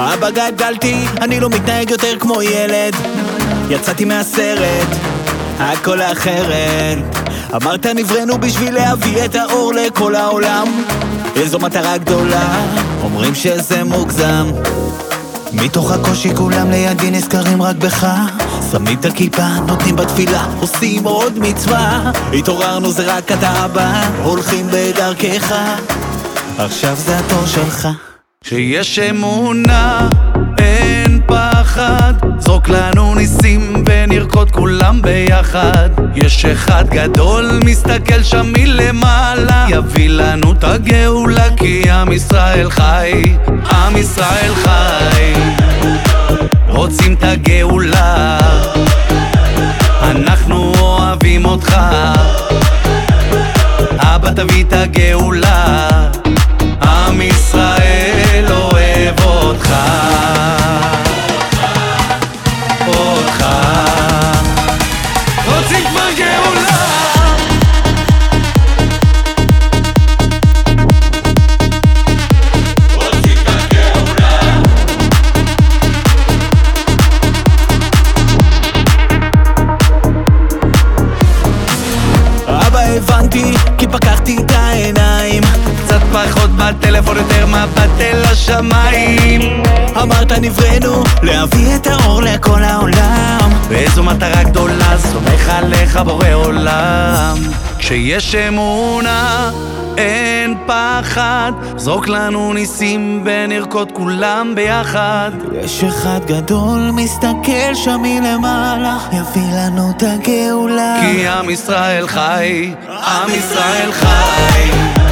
אבא גדלתי, אני לא מתנהג יותר כמו ילד. יצאתי מהסרט, הכל אחרת. אמרת נבראנו בשביל להביא את האור לכל העולם. איזו מטרה גדולה, אומרים שזה מוגזם. מתוך הקושי כולם לידי נזכרים רק בך. שמים את הכיפה, נותנים בתפילה, עושים עוד מצווה. התעוררנו זה רק אתה הבא, הולכים בדרכך. עכשיו זה התור שלך כשיש אמונה, אין פחד. זרוק לנו ניסים ונרקוד כולם ביחד. יש אחד גדול, מסתכל שם מלמעלה. יביא לנו את הגאולה כי עם ישראל חי. עם ישראל חי. רוצים את הגאולה. אנחנו אוהבים אותך. אבא תביא את הגאולה הבנתי, כי פקחתי את העיניים. קצת פחות בטלפון, יותר מבט אל השמיים. אמרת נבראנו להביא את האור לכל העולם. ואיזו מטרה גדולה, סומך עליך בורא עולם כשיש אמונה, אין פחד. זרוק לנו ניסים ונרקוד כולם ביחד. יש אחד גדול, מסתכל שם מלמעלה יביא לנו את הגאולה. כי עם ישראל חי, עם ישראל חי